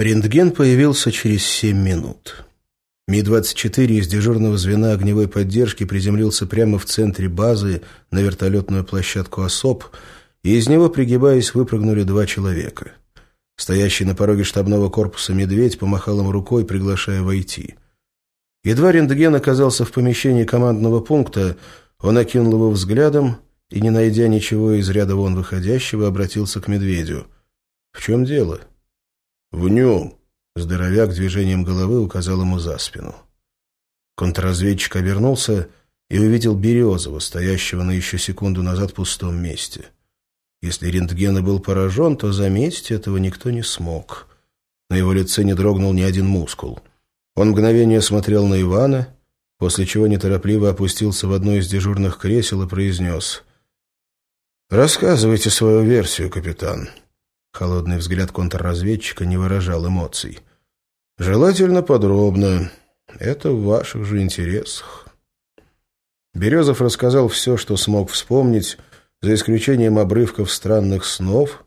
Рентген появился через семь минут. Ми-24 из дежурного звена огневой поддержки приземлился прямо в центре базы на вертолетную площадку «Особ», и из него, пригибаясь, выпрыгнули два человека. Стоящий на пороге штабного корпуса медведь помахал им рукой, приглашая войти. Едва рентген оказался в помещении командного пункта, он окинул его взглядом и, не найдя ничего из ряда вон выходящего, обратился к медведю. «В чем дело?» «В нем!» — здоровяк движением головы указал ему за спину. Контрразведчик обернулся и увидел Березова, стоящего на еще секунду назад пустом месте. Если рентген был поражен, то заметить этого никто не смог. На его лице не дрогнул ни один мускул. Он мгновение смотрел на Ивана, после чего неторопливо опустился в одно из дежурных кресел и произнес «Рассказывайте свою версию, капитан». Холодный взгляд контрразведчика не выражал эмоций. «Желательно подробно. Это в ваших же интересах». Березов рассказал все, что смог вспомнить, за исключением обрывков странных снов,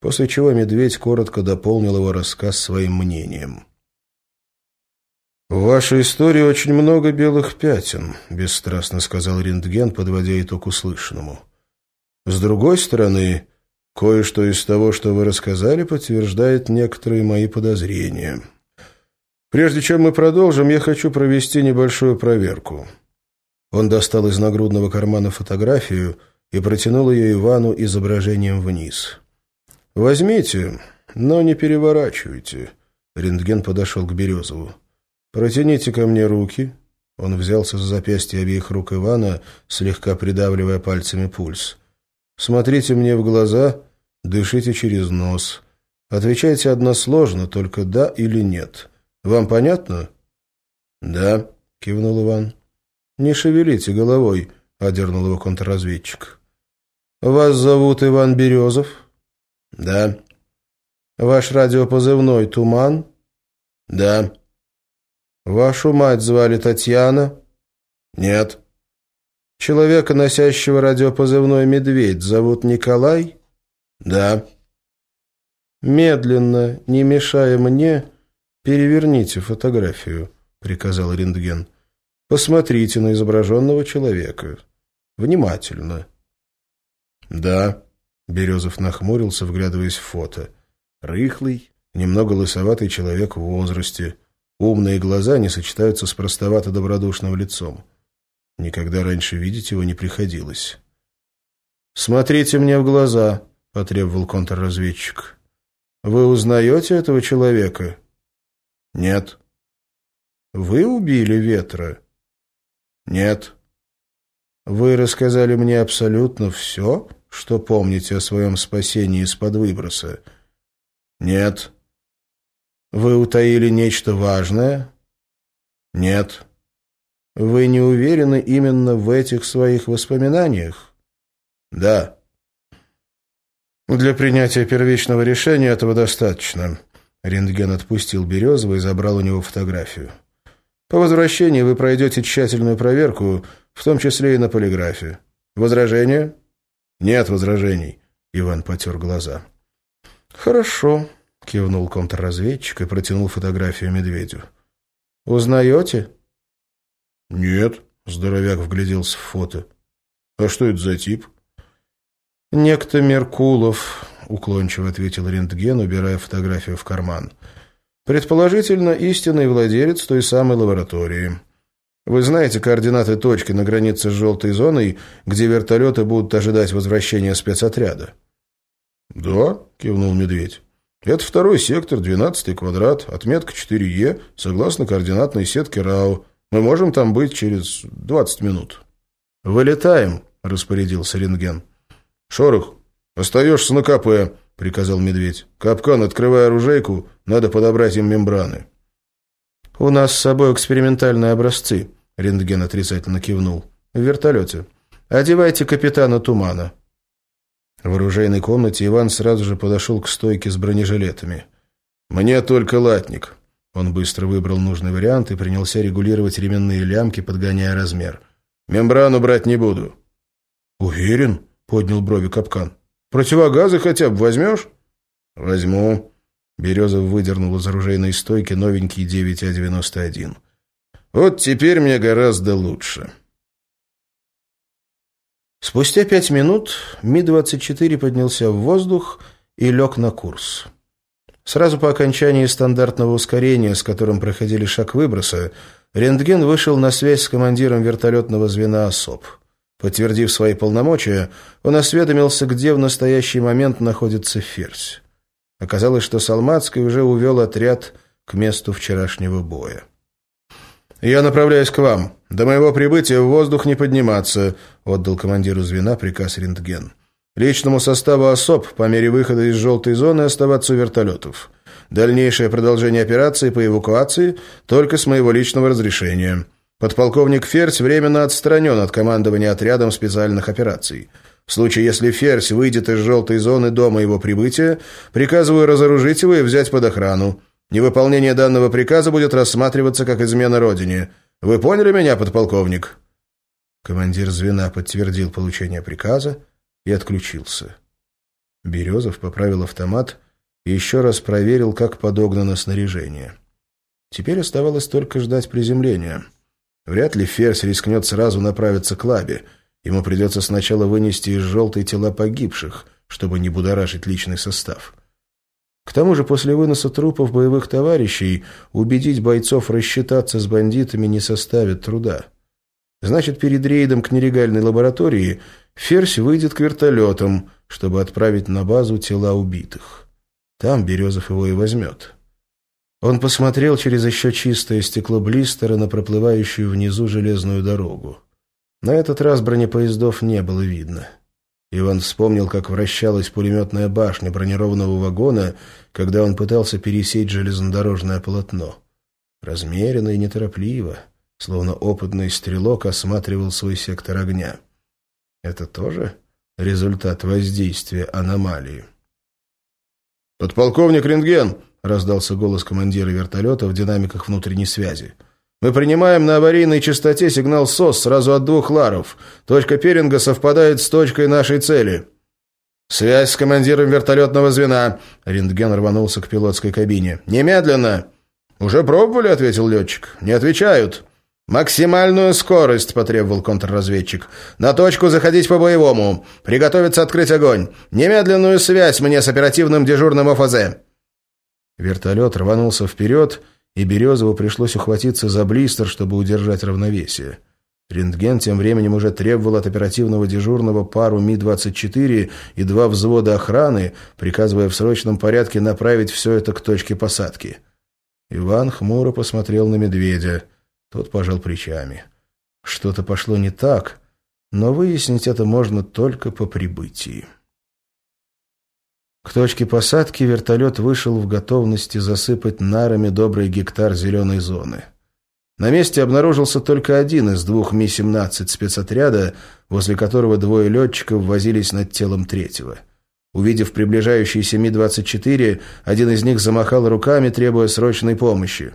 после чего медведь коротко дополнил его рассказ своим мнением. «В вашей истории очень много белых пятен», — бесстрастно сказал рентген, подводя итог услышанному. «С другой стороны...» Кое-что из того, что вы рассказали, подтверждает некоторые мои подозрения. Прежде чем мы продолжим, я хочу провести небольшую проверку. Он достал из нагрудного кармана фотографию и протянул ее Ивану изображением вниз. «Возьмите, но не переворачивайте». Рентген подошел к Березову. «Протяните ко мне руки». Он взялся за запястье обеих рук Ивана, слегка придавливая пальцами пульс. «Смотрите мне в глаза Дышите через нос. Отвечайте односложно, только «да» или «нет». Вам понятно? «Да», — кивнул Иван. «Не шевелите головой», — одернул его контрразведчик. «Вас зовут Иван Березов?» «Да». «Ваш радиопозывной «Туман»?» «Да». «Вашу мать звали Татьяна?» «Нет». «Человека, носящего радиопозывной «Медведь», зовут Николай?» «Да». «Медленно, не мешая мне, переверните фотографию», — приказал рентген. «Посмотрите на изображенного человека. Внимательно». «Да», — Березов нахмурился, вглядываясь в фото. «Рыхлый, немного лысоватый человек в возрасте. Умные глаза не сочетаются с простовато-добродушным лицом. Никогда раньше видеть его не приходилось». «Смотрите мне в глаза», потребовал контрразведчик. «Вы узнаете этого человека?» «Нет». «Вы убили Ветра?» «Нет». «Вы рассказали мне абсолютно все, что помните о своем спасении из-под выброса?» «Нет». «Вы утаили нечто важное?» «Нет». «Вы не уверены именно в этих своих воспоминаниях?» «Да». Для принятия первичного решения этого достаточно. Рентген отпустил Березова и забрал у него фотографию. По возвращении вы пройдете тщательную проверку, в том числе и на полиграфе. Возражения? Нет возражений. Иван потер глаза. Хорошо, кивнул контрразведчик и протянул фотографию медведю. Узнаете? Нет, здоровяк вгляделся в фото. А что это за тип? «Некто Меркулов», — уклончиво ответил рентген, убирая фотографию в карман. «Предположительно, истинный владелец той самой лаборатории. Вы знаете координаты точки на границе с желтой зоной, где вертолеты будут ожидать возвращения спецотряда?» «Да», — кивнул медведь. «Это второй сектор, двенадцатый квадрат, отметка 4Е, согласно координатной сетке РАО. Мы можем там быть через двадцать минут». «Вылетаем», — распорядился рентген. «Шорох, остаешься на КП», — приказал медведь. «Капкан, открывай оружейку, надо подобрать им мембраны». «У нас с собой экспериментальные образцы», — рентген отрицательно кивнул. «В вертолете. Одевайте капитана Тумана». В оружейной комнате Иван сразу же подошел к стойке с бронежилетами. «Мне только латник». Он быстро выбрал нужный вариант и принялся регулировать ременные лямки, подгоняя размер. «Мембрану брать не буду». «Уверен?» — поднял брови капкан. «Противогазы хотя бы возьмешь?» «Возьму. Березов выдернул из оружейной стойки новенький 9А-91. «Вот теперь мне гораздо лучше». Спустя пять минут Ми-24 поднялся в воздух и лег на курс. Сразу по окончании стандартного ускорения, с которым проходили шаг выброса, рентген вышел на связь с командиром вертолетного звена «Особ». Подтвердив свои полномочия, он осведомился, где в настоящий момент находится Ферзь. Оказалось, что Салмацкий уже увел отряд к месту вчерашнего боя. «Я направляюсь к вам. До моего прибытия в воздух не подниматься», — отдал командиру звена приказ рентген. «Личному составу особ по мере выхода из желтой зоны оставаться у вертолетов. Дальнейшее продолжение операции по эвакуации только с моего личного разрешения». Подполковник Ферзь временно отстранен от командования отрядом специальных операций. В случае, если Ферзь выйдет из желтой зоны до моего прибытия, приказываю разоружить его и взять под охрану. Невыполнение данного приказа будет рассматриваться как измена Родине. Вы поняли меня, подполковник?» Командир звена подтвердил получение приказа и отключился. Березов поправил автомат и еще раз проверил, как подогнано снаряжение. Теперь оставалось только ждать приземления. Вряд ли Ферзь рискнет сразу направиться к лабе. Ему придется сначала вынести из желтой тела погибших, чтобы не будоражить личный состав. К тому же после выноса трупов боевых товарищей убедить бойцов рассчитаться с бандитами не составит труда. Значит, перед рейдом к нелегальной лаборатории Ферзь выйдет к вертолетам, чтобы отправить на базу тела убитых. Там Березов его и возьмет. Он посмотрел через еще чистое стекло блистера на проплывающую внизу железную дорогу. На этот раз бронепоездов не было видно. Иван вспомнил, как вращалась пулеметная башня бронированного вагона, когда он пытался пересечь железнодорожное полотно. Размеренно и неторопливо, словно опытный стрелок осматривал свой сектор огня. Это тоже результат воздействия аномалии. «Подполковник Рентген!» раздался голос командира вертолета в динамиках внутренней связи. «Мы принимаем на аварийной частоте сигнал СОС сразу от двух ларов. Точка пиринга совпадает с точкой нашей цели». «Связь с командиром вертолетного звена!» Рентген рванулся к пилотской кабине. «Немедленно!» «Уже пробовали?» — ответил летчик. «Не отвечают». «Максимальную скорость!» — потребовал контрразведчик. «На точку заходить по-боевому. Приготовиться открыть огонь. Немедленную связь мне с оперативным дежурным ОФЗ». Вертолет рванулся вперед, и Березову пришлось ухватиться за блистер, чтобы удержать равновесие. Рентген тем временем уже требовал от оперативного дежурного пару Ми-24 и два взвода охраны, приказывая в срочном порядке направить все это к точке посадки. Иван хмуро посмотрел на медведя. Тот пожал плечами. Что-то пошло не так, но выяснить это можно только по прибытии. К точке посадки вертолет вышел в готовности засыпать нарами добрый гектар зеленой зоны. На месте обнаружился только один из двух Ми-17 спецотряда, возле которого двое летчиков возились над телом третьего. Увидев приближающийся Ми-24, один из них замахал руками, требуя срочной помощи.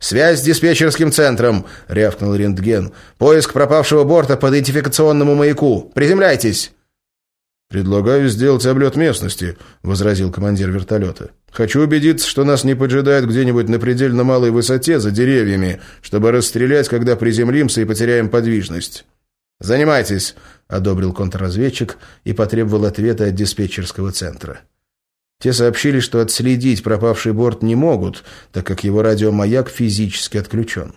«Связь с диспетчерским центром!» — рявкнул рентген. «Поиск пропавшего борта по идентификационному маяку! Приземляйтесь!» «Предлагаю сделать облет местности», — возразил командир вертолета. «Хочу убедиться, что нас не поджидают где-нибудь на предельно малой высоте за деревьями, чтобы расстрелять, когда приземлимся и потеряем подвижность». «Занимайтесь», — одобрил контрразведчик и потребовал ответа от диспетчерского центра. Те сообщили, что отследить пропавший борт не могут, так как его радиомаяк физически отключен.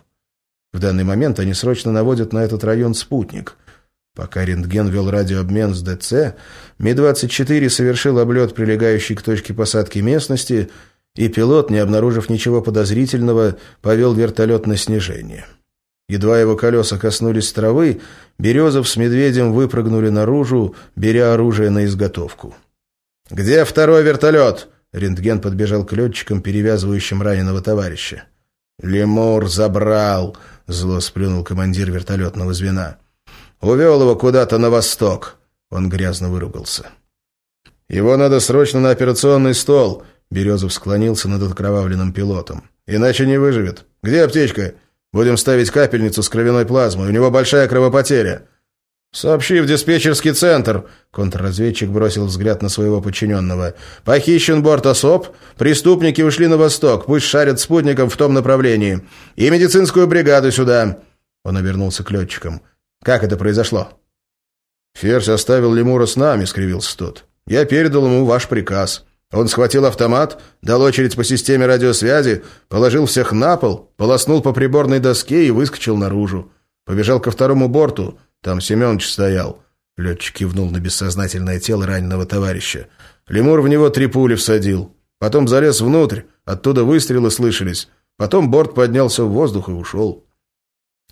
В данный момент они срочно наводят на этот район спутник — Пока рентген вел радиообмен с ДЦ, Ми-24 совершил облет, прилегающий к точке посадки местности, и пилот, не обнаружив ничего подозрительного, повел вертолет на снижение. Едва его колеса коснулись травы, Березов с Медведем выпрыгнули наружу, беря оружие на изготовку. «Где второй вертолет?» Рентген подбежал к летчикам, перевязывающим раненого товарища. «Лемур забрал!» — зло сплюнул командир вертолетного звена. Увел его куда-то на восток. Он грязно выругался. Его надо срочно на операционный стол. Березов склонился над откровавленным пилотом. Иначе не выживет. Где аптечка? Будем ставить капельницу с кровяной плазмой. У него большая кровопотеря. «Сообщи в диспетчерский центр!» Контрразведчик бросил взгляд на своего подчиненного. «Похищен борт особ. Преступники ушли на восток. Пусть шарят спутником в том направлении. И медицинскую бригаду сюда!» Он обернулся к летчикам. «Как это произошло?» «Ферзь оставил лемура с нами», — скривился тот. «Я передал ему ваш приказ. Он схватил автомат, дал очередь по системе радиосвязи, положил всех на пол, полоснул по приборной доске и выскочил наружу. Побежал ко второму борту». Там Семенович стоял. Летчик кивнул на бессознательное тело раненого товарища. Лемур в него три пули всадил. Потом залез внутрь, оттуда выстрелы слышались. Потом борт поднялся в воздух и ушел.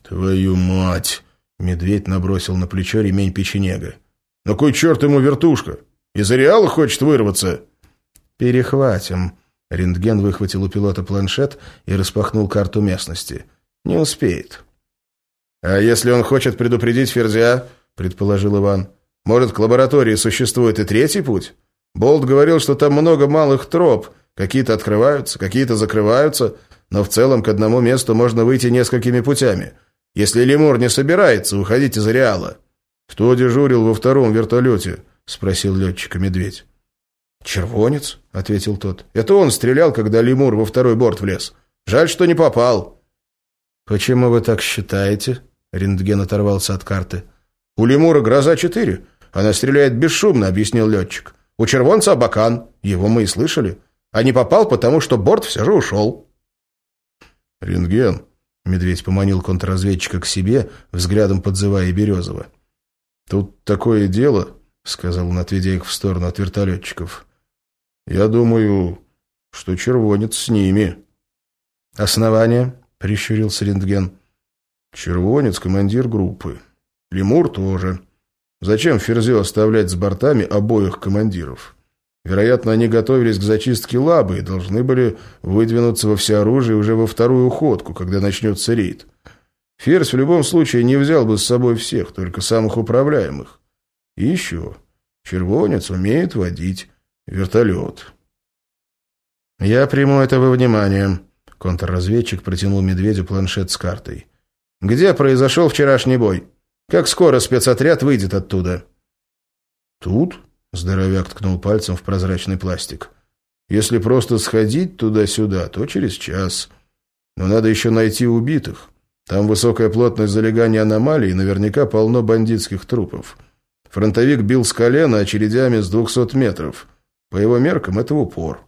«Твою мать!» — медведь набросил на плечо ремень печенега. «На кой черт ему вертушка? Из ареала хочет вырваться?» «Перехватим». Рентген выхватил у пилота планшет и распахнул карту местности. «Не успеет». «А если он хочет предупредить Ферзя?» – предположил Иван. «Может, к лаборатории существует и третий путь? Болт говорил, что там много малых троп. Какие-то открываются, какие-то закрываются, но в целом к одному месту можно выйти несколькими путями. Если лемур не собирается уходить из ареала». «Кто дежурил во втором вертолете?» – спросил летчика медведь. «Червонец», — ответил тот. «Это он стрелял, когда лемур во второй борт влез. Жаль, что не попал». «Почему вы так считаете?» Рентген оторвался от карты. «У лемура гроза-4. Она стреляет бесшумно», — объяснил летчик. «У червонца Абакан. Его мы и слышали. А не попал, потому что борт все же ушел». «Рентген», — медведь поманил контрразведчика к себе, взглядом подзывая Березова. «Тут такое дело», — сказал он, отведя их в сторону от вертолетчиков. «Я думаю, что червонец с ними». «Основание?» — прищурился рентген. Червонец — командир группы. Лемур тоже. Зачем Ферзю оставлять с бортами обоих командиров? Вероятно, они готовились к зачистке лабы и должны были выдвинуться во всеоружие уже во вторую ходку, когда начнется рейд. Ферзь в любом случае не взял бы с собой всех, только самых управляемых. И еще. Червонец умеет водить вертолет. «Я приму это во внимание», — контрразведчик протянул медведю планшет с картой. Где произошел вчерашний бой? Как скоро спецотряд выйдет оттуда?» «Тут?» — здоровяк ткнул пальцем в прозрачный пластик. «Если просто сходить туда-сюда, то через час. Но надо еще найти убитых. Там высокая плотность залегания аномалий, и наверняка полно бандитских трупов. Фронтовик бил с колена очередями с двухсот метров. По его меркам это упор.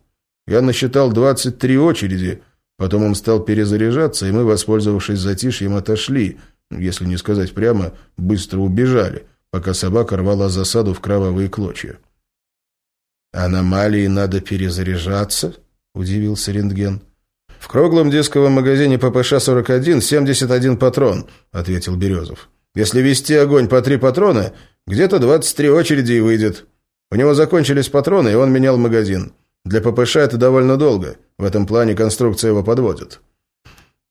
Я насчитал двадцать три очереди, Потом он стал перезаряжаться, и мы, воспользовавшись затишьем, отошли, если не сказать прямо, быстро убежали, пока собака рвала засаду в кровавые клочья. «Аномалии надо перезаряжаться?» – удивился рентген. «В круглом дисковом магазине ППШ-41 71 патрон», – ответил Березов. «Если вести огонь по три патрона, где-то 23 очереди и выйдет. У него закончились патроны, и он менял магазин. Для ППШ это довольно долго. В этом плане конструкция его подводит.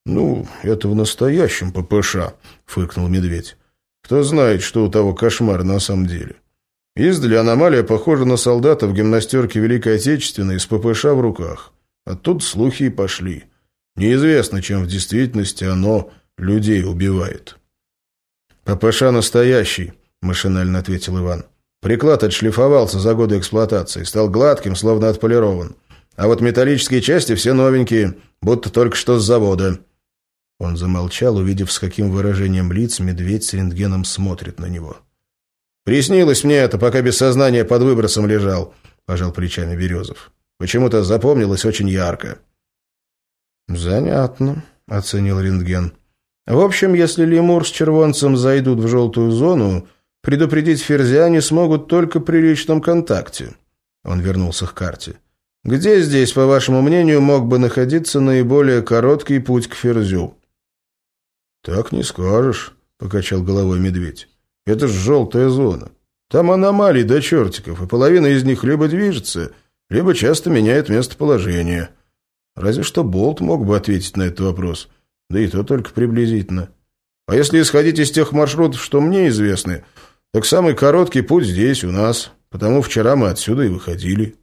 «Ну, это в настоящем ППШ», — фыркнул медведь. «Кто знает, что у того кошмар на самом деле. Издали аномалия похожа на солдата в гимнастерке Великой Отечественной с ППШ в руках. А тут слухи и пошли. Неизвестно, чем в действительности оно людей убивает». «ППШ настоящий», — машинально ответил Иван. Приклад отшлифовался за годы эксплуатации, стал гладким, словно отполирован. А вот металлические части все новенькие, будто только что с завода». Он замолчал, увидев, с каким выражением лиц медведь с рентгеном смотрит на него. «Приснилось мне это, пока без сознания под выбросом лежал», — пожал плечами Березов. «Почему-то запомнилось очень ярко». «Занятно», — оценил рентген. «В общем, если лемур с червонцем зайдут в желтую зону, Предупредить Ферзя они смогут только при личном контакте. Он вернулся к карте. Где здесь, по вашему мнению, мог бы находиться наиболее короткий путь к Ферзю? Так не скажешь, покачал головой медведь. Это ж желтая зона. Там аномалий до чертиков, и половина из них либо движется, либо часто меняет местоположение. Разве что Болт мог бы ответить на этот вопрос, да и то только приблизительно. А если исходить из тех маршрутов, что мне известны, так самый короткий путь здесь, у нас, потому вчера мы отсюда и выходили.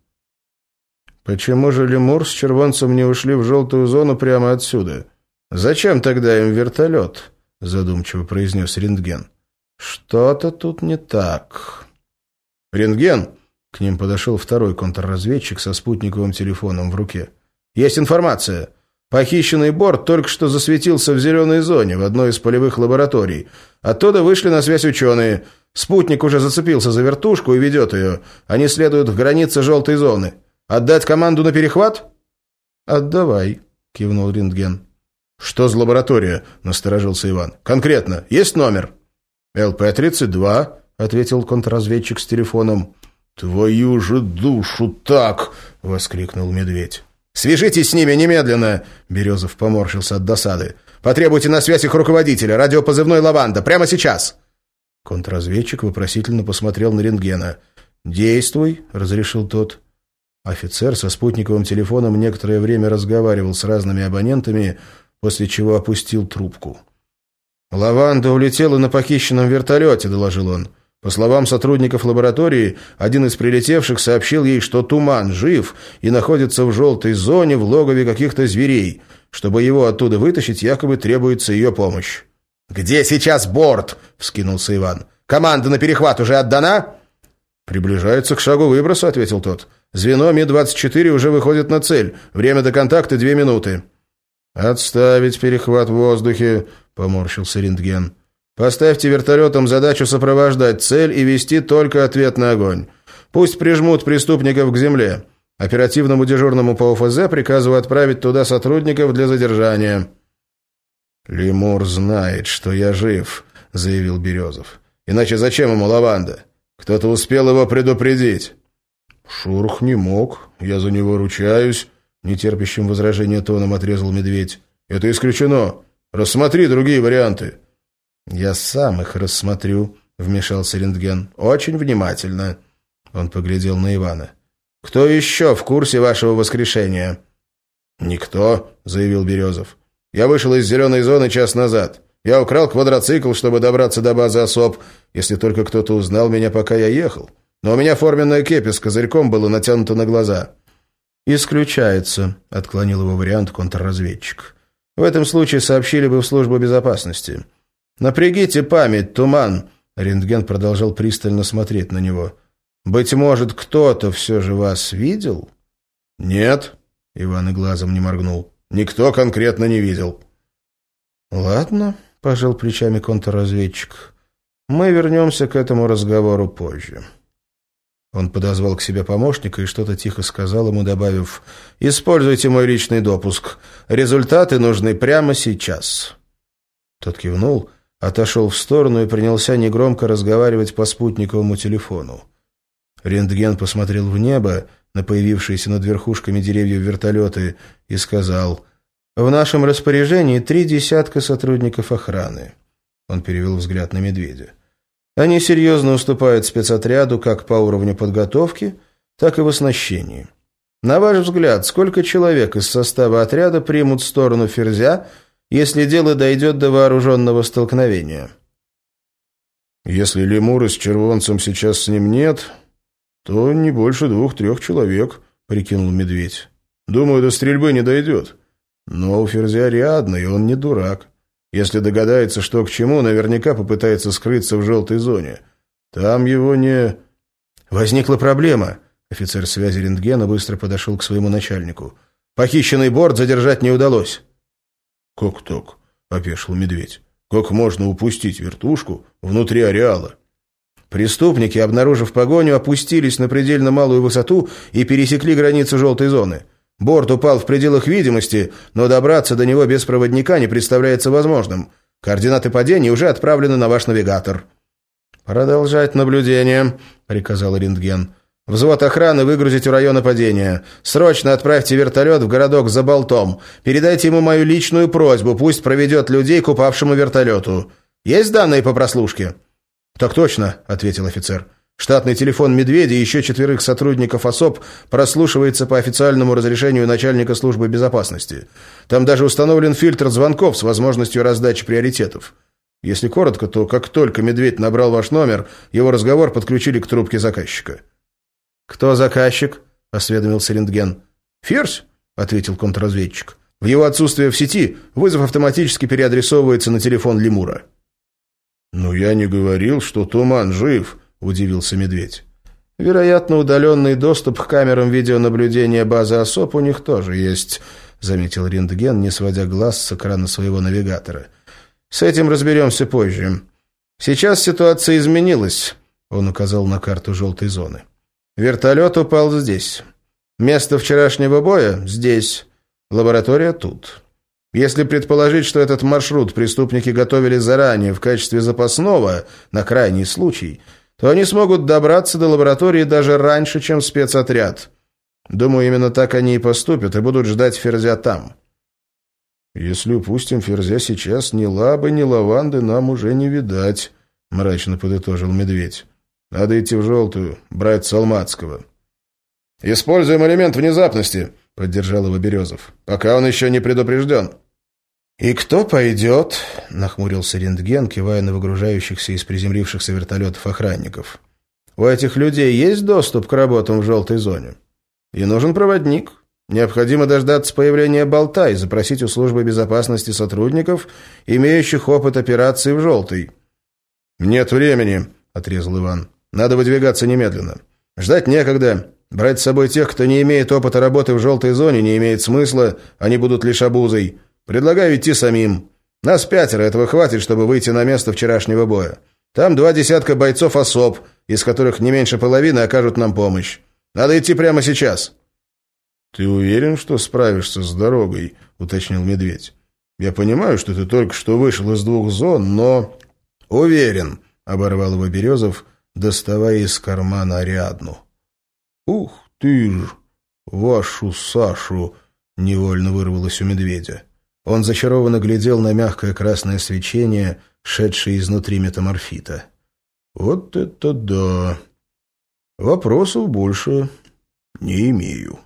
Почему же лемур с червонцем не ушли в желтую зону прямо отсюда? Зачем тогда им вертолет? Задумчиво произнес рентген. Что-то тут не так. «Рентген!» — к ним подошел второй контрразведчик со спутниковым телефоном в руке. «Есть информация. Похищенный борт только что засветился в зеленой зоне в одной из полевых лабораторий. Оттуда вышли на связь ученые. Спутник уже зацепился за вертушку и ведет ее. Они следуют к границе желтой зоны. Отдать команду на перехват?» «Отдавай», — кивнул рентген. «Что за лаборатория?» — насторожился Иван. «Конкретно. Есть номер?» «ЛП-32», — ответил контрразведчик с телефоном. «Твою же душу так!» — воскликнул медведь. «Свяжитесь с ними немедленно!» — Березов поморщился от досады. «Потребуйте на связь их руководителя, радиопозывной «Лаванда», прямо сейчас!» Контрразведчик вопросительно посмотрел на рентгена. «Действуй», — разрешил тот. Офицер со спутниковым телефоном некоторое время разговаривал с разными абонентами, после чего опустил трубку. «Лаванда улетела на похищенном вертолете», — доложил он. По словам сотрудников лаборатории, один из прилетевших сообщил ей, что Туман жив и находится в желтой зоне в логове каких-то зверей. Чтобы его оттуда вытащить, якобы требуется ее помощь. «Где сейчас борт?» — вскинулся Иван. «Команда на перехват уже отдана?» «Приближается к шагу выброса», — ответил тот. «Звено Ми-24 уже выходит на цель. Время до контакта — две минуты». «Отставить перехват в воздухе», — поморщился рентген. «Поставьте вертолетам задачу сопровождать цель и вести только ответный огонь. Пусть прижмут преступников к земле. Оперативному дежурному по ОФЗ приказываю отправить туда сотрудников для задержания». «Лемур знает, что я жив», — заявил Березов. «Иначе зачем ему лаванда? Кто-то успел его предупредить». «Шурх не мог. Я за него ручаюсь», нетерпящим возражения тоном отрезал медведь. «Это исключено. Рассмотри другие варианты». «Я сам их рассмотрю», — вмешался рентген. «Очень внимательно». Он поглядел на Ивана. «Кто еще в курсе вашего воскрешения?» «Никто», — заявил Березов. «Я вышел из зеленой зоны час назад. Я украл квадроцикл, чтобы добраться до базы особ, если только кто-то узнал меня, пока я ехал. Но у меня форменная кепи с козырьком была натянута на глаза». «Исключается», — отклонил его вариант контрразведчик. «В этом случае сообщили бы в службу безопасности». «Напрягите память, туман!» Рентген продолжал пристально смотреть на него. «Быть может, кто-то все же вас видел?» «Нет», — Иван и глазом не моргнул. «Никто конкретно не видел». «Ладно», — пожал плечами контрразведчик. «Мы вернемся к этому разговору позже». Он подозвал к себе помощника и что-то тихо сказал ему, добавив «Используйте мой личный допуск. Результаты нужны прямо сейчас». Тот кивнул, отошел в сторону и принялся негромко разговаривать по спутниковому телефону. Рентген посмотрел в небо, на появившиеся над верхушками деревьев вертолеты, и сказал «В нашем распоряжении три десятка сотрудников охраны». Он перевел взгляд на медведя. Они серьезно уступают спецотряду как по уровню подготовки, так и в оснащении. На ваш взгляд, сколько человек из состава отряда примут сторону Ферзя, если дело дойдет до вооруженного столкновения? Если лемуры с червонцем сейчас с ним нет, то не больше двух-трех человек, прикинул медведь. Думаю, до стрельбы не дойдет. Но у Ферзя рядно, и он не дурак. Если догадается, что к чему, наверняка попытается скрыться в желтой зоне. Там его не... Возникла проблема. Офицер связи рентгена быстро подошел к своему начальнику. Похищенный борт задержать не удалось. «Как так?» — опешил медведь. «Как можно упустить вертушку внутри ареала?» Преступники, обнаружив погоню, опустились на предельно малую высоту и пересекли границу желтой зоны. Борт упал в пределах видимости, но добраться до него без проводника не представляется возможным. Координаты падения уже отправлены на ваш навигатор». «Продолжать наблюдение», — приказал рентген. «Взвод охраны выгрузить у района падения. Срочно отправьте вертолет в городок за болтом. Передайте ему мою личную просьбу, пусть проведет людей к упавшему вертолету. Есть данные по прослушке?» «Так точно», — ответил офицер. Штатный телефон «Медведя» и еще четверых сотрудников особ прослушивается по официальному разрешению начальника службы безопасности. Там даже установлен фильтр звонков с возможностью раздачи приоритетов. Если коротко, то как только «Медведь» набрал ваш номер, его разговор подключили к трубке заказчика. «Кто заказчик?» – осведомился рентген. «Ферзь», – ответил контрразведчик. «В его отсутствие в сети вызов автоматически переадресовывается на телефон Лемура». «Ну, я не говорил, что Туман жив», — удивился Медведь. «Вероятно, удаленный доступ к камерам видеонаблюдения базы ОСОП у них тоже есть», — заметил рентген, не сводя глаз с экрана своего навигатора. «С этим разберемся позже. Сейчас ситуация изменилась», — он указал на карту желтой зоны. «Вертолет упал здесь. Место вчерашнего боя — здесь. Лаборатория тут. Если предположить, что этот маршрут преступники готовили заранее в качестве запасного, на крайний случай, то они смогут добраться до лаборатории даже раньше, чем спецотряд. Думаю, именно так они и поступят, и будут ждать Ферзя там. «Если упустим Ферзя сейчас, ни лабы, ни лаванды нам уже не видать», — мрачно подытожил медведь. «Надо идти в желтую, брать Салматского». «Используем элемент внезапности», — поддержал его Березов. «Пока он еще не предупрежден». «И кто пойдет?» — нахмурился рентген, кивая на выгружающихся из приземлившихся вертолетов охранников. «У этих людей есть доступ к работам в желтой зоне? И нужен проводник. Необходимо дождаться появления болта и запросить у службы безопасности сотрудников, имеющих опыт операции в желтой». «Нет времени», — отрезал Иван. «Надо выдвигаться немедленно. Ждать некогда. Брать с собой тех, кто не имеет опыта работы в желтой зоне, не имеет смысла, они будут лишь обузой. Предлагаю идти самим. Нас пятеро, этого хватит, чтобы выйти на место вчерашнего боя. Там два десятка бойцов особ, из которых не меньше половины окажут нам помощь. Надо идти прямо сейчас». «Ты уверен, что справишься с дорогой?» — уточнил Медведь. «Я понимаю, что ты только что вышел из двух зон, но...» «Уверен», — оборвал его Березов, доставая из кармана Ариадну. «Ух ты ж! Вашу Сашу!» — невольно вырвалось у медведя. Он зачарованно глядел на мягкое красное свечение, шедшее изнутри метаморфита. «Вот это да! Вопросов больше не имею».